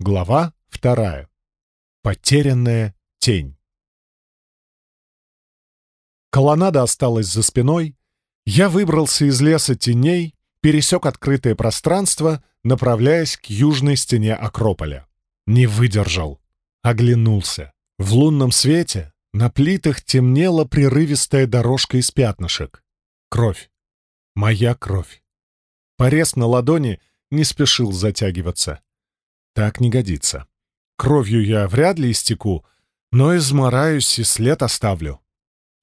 Глава вторая. Потерянная тень. Колоннада осталась за спиной. Я выбрался из леса теней, пересек открытое пространство, направляясь к южной стене Акрополя. Не выдержал. Оглянулся. В лунном свете на плитах темнела прерывистая дорожка из пятнышек. Кровь. Моя кровь. Порез на ладони не спешил затягиваться. Так не годится. Кровью я вряд ли истеку, но измораюсь и след оставлю.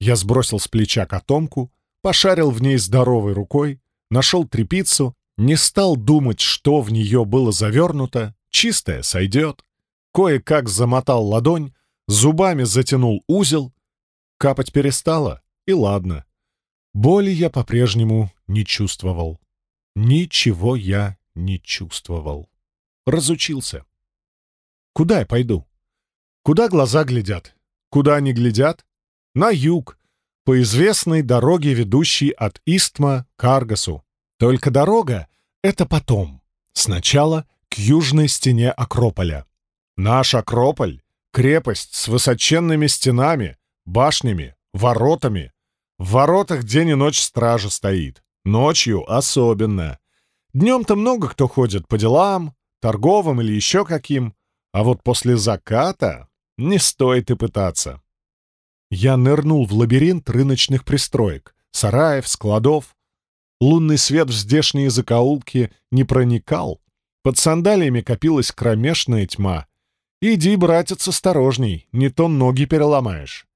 Я сбросил с плеча котомку, пошарил в ней здоровой рукой, нашел трепицу, не стал думать, что в нее было завернуто, чистое сойдет. Кое-как замотал ладонь, зубами затянул узел. Капать перестало, и ладно. Боли я по-прежнему не чувствовал. Ничего я не чувствовал. Разучился. Куда я пойду? Куда глаза глядят? Куда они глядят? На юг, по известной дороге, ведущей от Истма к Аргасу. Только дорога — это потом. Сначала к южной стене Акрополя. Наш Акрополь — крепость с высоченными стенами, башнями, воротами. В воротах день и ночь стража стоит. Ночью особенно. Днем-то много кто ходит по делам, торговым или еще каким. А вот после заката не стоит и пытаться. Я нырнул в лабиринт рыночных пристроек, сараев, складов. Лунный свет в здешние закоулки не проникал. Под сандалиями копилась кромешная тьма. Иди, братец, осторожней, не то ноги переломаешь.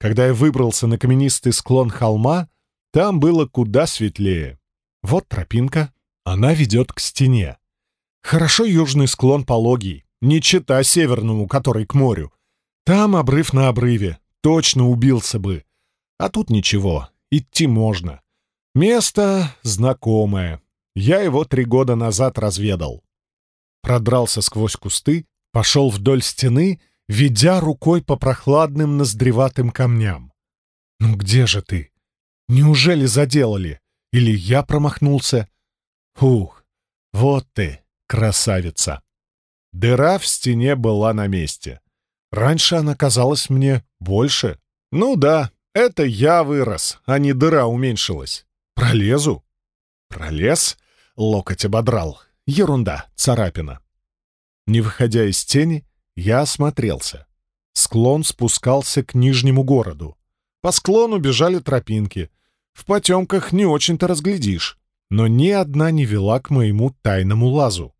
Когда я выбрался на каменистый склон холма, там было куда светлее. Вот тропинка, она ведет к стене. Хорошо южный склон пологий, не чита северному, который к морю. Там обрыв на обрыве, точно убился бы. А тут ничего, идти можно. Место знакомое. Я его три года назад разведал. Продрался сквозь кусты, пошел вдоль стены, ведя рукой по прохладным ноздреватым камням. «Ну где же ты? Неужели заделали? Или я промахнулся? Ух, вот ты, красавица!» Дыра в стене была на месте. Раньше она казалась мне больше. Ну да, это я вырос, а не дыра уменьшилась. Пролезу? Пролез? Локоть ободрал. Ерунда, царапина. Не выходя из тени, я осмотрелся. Склон спускался к нижнему городу. По склону бежали тропинки. В потемках не очень-то разглядишь, но ни одна не вела к моему тайному лазу.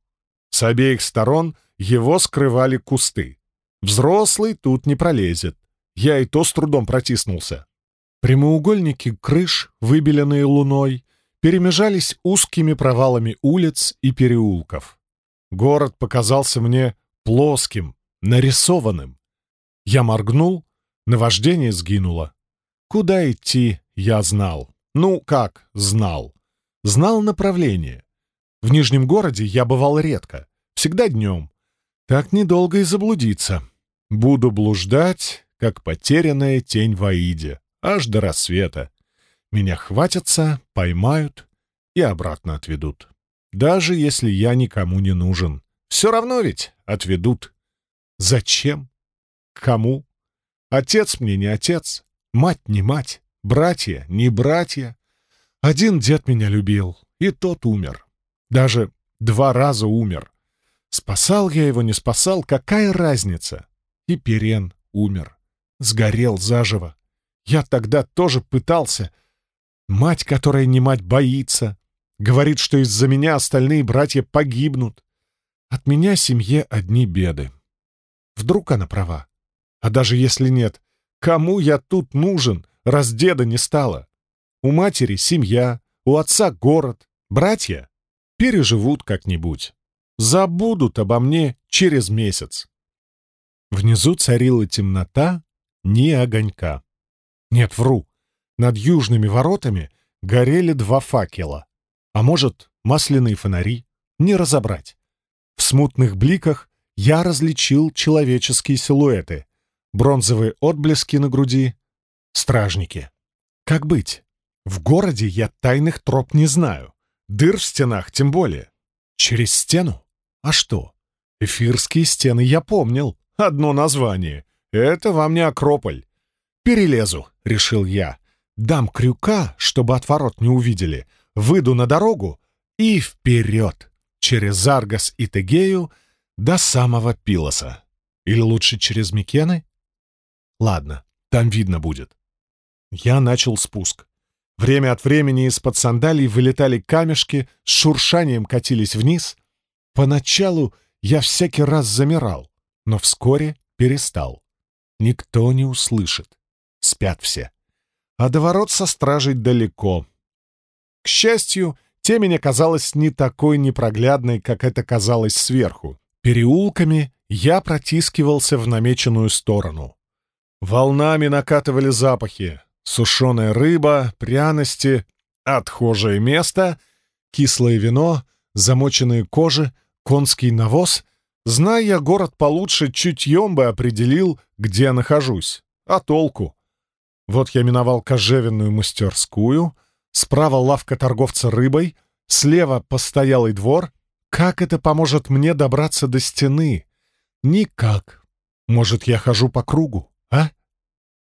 С обеих сторон его скрывали кусты. Взрослый тут не пролезет. Я и то с трудом протиснулся. Прямоугольники крыш, выбеленные луной, перемежались узкими провалами улиц и переулков. Город показался мне плоским, нарисованным. Я моргнул, наваждение сгинуло. Куда идти, я знал. Ну, как знал? Знал направление. В Нижнем городе я бывал редко, всегда днем. Так недолго и заблудиться. Буду блуждать, как потерянная тень в Аиде, аж до рассвета. Меня хватятся, поймают и обратно отведут. Даже если я никому не нужен. Все равно ведь отведут. Зачем? Кому? Отец мне не отец, мать не мать, братья не братья. Один дед меня любил, и тот умер. Даже два раза умер. Спасал я его, не спасал, какая разница? И Перен умер. Сгорел заживо. Я тогда тоже пытался. Мать, которая не мать, боится. Говорит, что из-за меня остальные братья погибнут. От меня семье одни беды. Вдруг она права? А даже если нет, кому я тут нужен, раз деда не стало? У матери семья, у отца город, братья переживут как-нибудь. Забудут обо мне через месяц. Внизу царила темнота, ни огонька. Нет, вру. Над южными воротами горели два факела. А может, масляные фонари? Не разобрать. В смутных бликах я различил человеческие силуэты. Бронзовые отблески на груди. Стражники. Как быть? В городе я тайных троп не знаю. Дыр в стенах тем более. Через стену? А что? Эфирские стены я помнил. Одно название. Это вам не Акрополь. «Перелезу», — решил я. «Дам крюка, чтобы от ворот не увидели. Выйду на дорогу и вперед, через Аргас и Тегею до самого Пилоса. Или лучше через Микены? Ладно, там видно будет». Я начал спуск. Время от времени из-под сандалий вылетали камешки, с шуршанием катились вниз. Поначалу я всякий раз замирал, но вскоре перестал. Никто не услышит. Спят все. А до ворот со стражей далеко. К счастью, темень оказалась не такой непроглядной, как это казалось сверху. Переулками я протискивался в намеченную сторону. Волнами накатывали запахи. Сушеная рыба, пряности, отхожее место, кислое вино, замоченные кожи, конский навоз. Зная город получше, чутьем бы определил, где нахожусь. А толку? Вот я миновал кожевенную мастерскую, справа лавка торговца рыбой, слева постоялый двор. Как это поможет мне добраться до стены? Никак. Может, я хожу по кругу, а?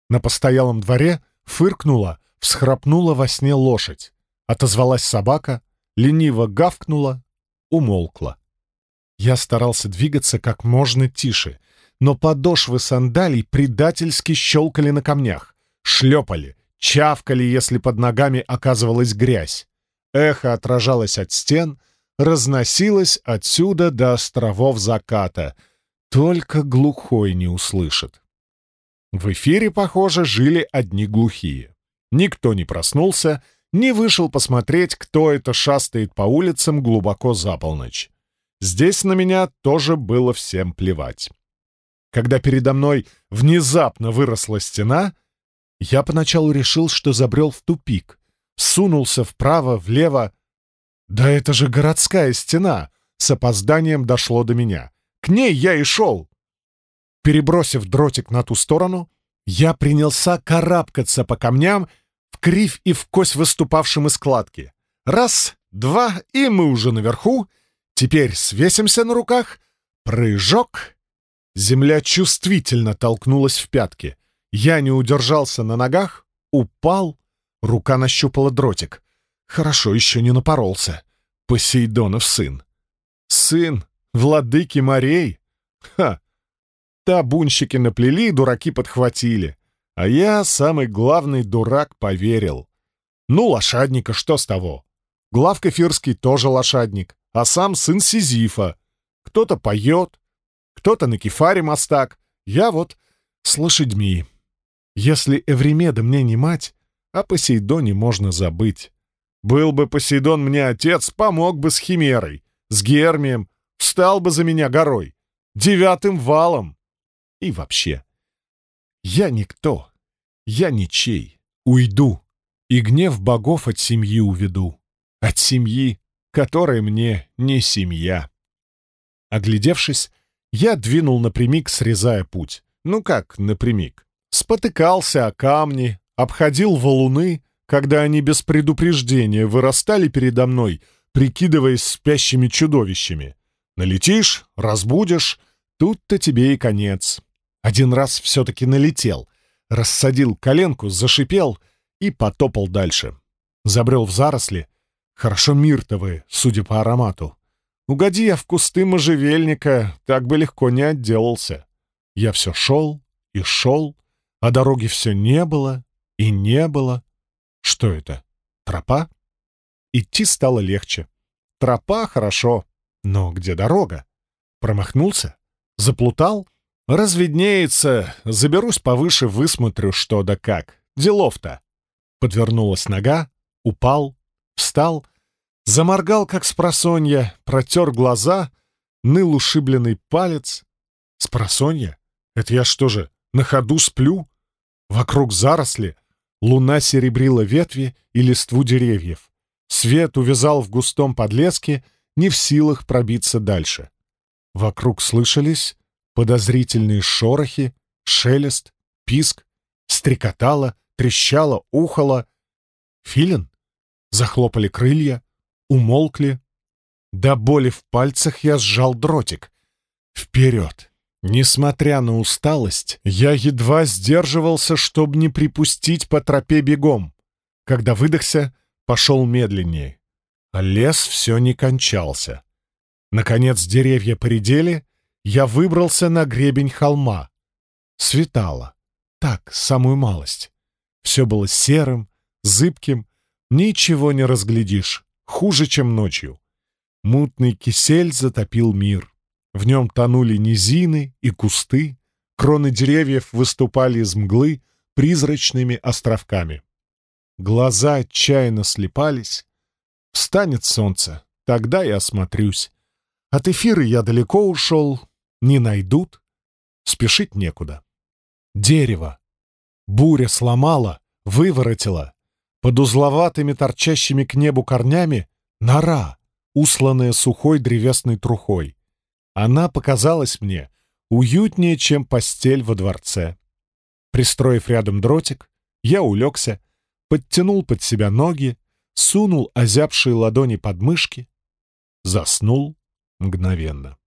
На постоялом дворе фыркнула, всхрапнула во сне лошадь. Отозвалась собака, лениво гавкнула, умолкла. Я старался двигаться как можно тише, но подошвы сандалий предательски щелкали на камнях шлепали, чавкали, если под ногами оказывалась грязь. Эхо отражалось от стен, разносилось отсюда до островов заката. Только глухой не услышит. В эфире, похоже, жили одни глухие. Никто не проснулся, не вышел посмотреть, кто это шастает по улицам глубоко за полночь. Здесь на меня тоже было всем плевать. Когда передо мной внезапно выросла стена, я поначалу решил, что забрел в тупик. Сунулся вправо, влево. Да это же городская стена! С опозданием дошло до меня. К ней я и шел. Перебросив дротик на ту сторону, я принялся карабкаться по камням, в кривь и в кость выступавшим из складки. Раз, два, и мы уже наверху. Теперь свесимся на руках. Прыжок. Земля чувствительно толкнулась в пятки. Я не удержался на ногах, упал, рука нащупала дротик. Хорошо, еще не напоролся. Посейдонов сын. Сын владыки морей? Ха! Табунщики наплели, дураки подхватили. А я, самый главный дурак, поверил. Ну, лошадника, что с того? Глав Кефирский тоже лошадник, а сам сын Сизифа. Кто-то поет, кто-то на кефаре мастак. Я вот с лошадьми. Если Эвремеда мне не мать, о Посейдоне можно забыть. Был бы Посейдон мне отец, помог бы с Химерой, с Гермием, встал бы за меня горой, девятым валом. И вообще, я никто, я ничей, уйду, и гнев богов от семьи уведу, от семьи, которая мне не семья. Оглядевшись, я двинул напрямик, срезая путь. Ну как напрямик? спотыкался о камни, обходил валуны, когда они без предупреждения вырастали передо мной, прикидываясь спящими чудовищами. Налетишь, разбудишь, тут-то тебе и конец. Один раз все-таки налетел, рассадил коленку, зашипел и потопал дальше. Забрел в заросли. Хорошо миртовые, судя по аромату. Угоди я в кусты можжевельника, так бы легко не отделался. Я все шел и шел, а дороги все не было и не было. Что это? Тропа? Идти стало легче. Тропа хорошо, но где дорога? Промахнулся? Заплутал? Разведнеется, заберусь повыше, высмотрю, что да как. Делов-то. Подвернулась нога, упал, встал, заморгал, как спросонья, протер глаза, ныл ушибленный палец. Спросонья? Это я что же, на ходу сплю? Вокруг заросли, луна серебрила ветви и листву деревьев. Свет увязал в густом подлеске, не в силах пробиться дальше. Вокруг слышались подозрительные шорохи, шелест, писк, стрекотало, трещало, ухало. Филин? Захлопали крылья, умолкли. До боли в пальцах я сжал дротик. Вперед! Несмотря на усталость, я едва сдерживался, чтобы не припустить по тропе бегом. Когда выдохся, пошел медленнее. А лес все не кончался. Наконец деревья поредели, я выбрался на гребень холма. Светало. Так, самую малость. Все было серым, зыбким, ничего не разглядишь, хуже, чем ночью. Мутный кисель затопил мир. В нем тонули низины и кусты, кроны деревьев выступали из мглы призрачными островками. Глаза отчаянно слепались. Встанет солнце, тогда я осмотрюсь. От эфира я далеко ушел, не найдут. Спешить некуда. Дерево. Буря сломала, выворотила. Под узловатыми торчащими к небу корнями нора, усланная сухой древесной трухой. Она показалась мне уютнее, чем постель во дворце. Пристроив рядом дротик, я улегся, подтянул под себя ноги, сунул озябшие ладони под мышки, заснул мгновенно.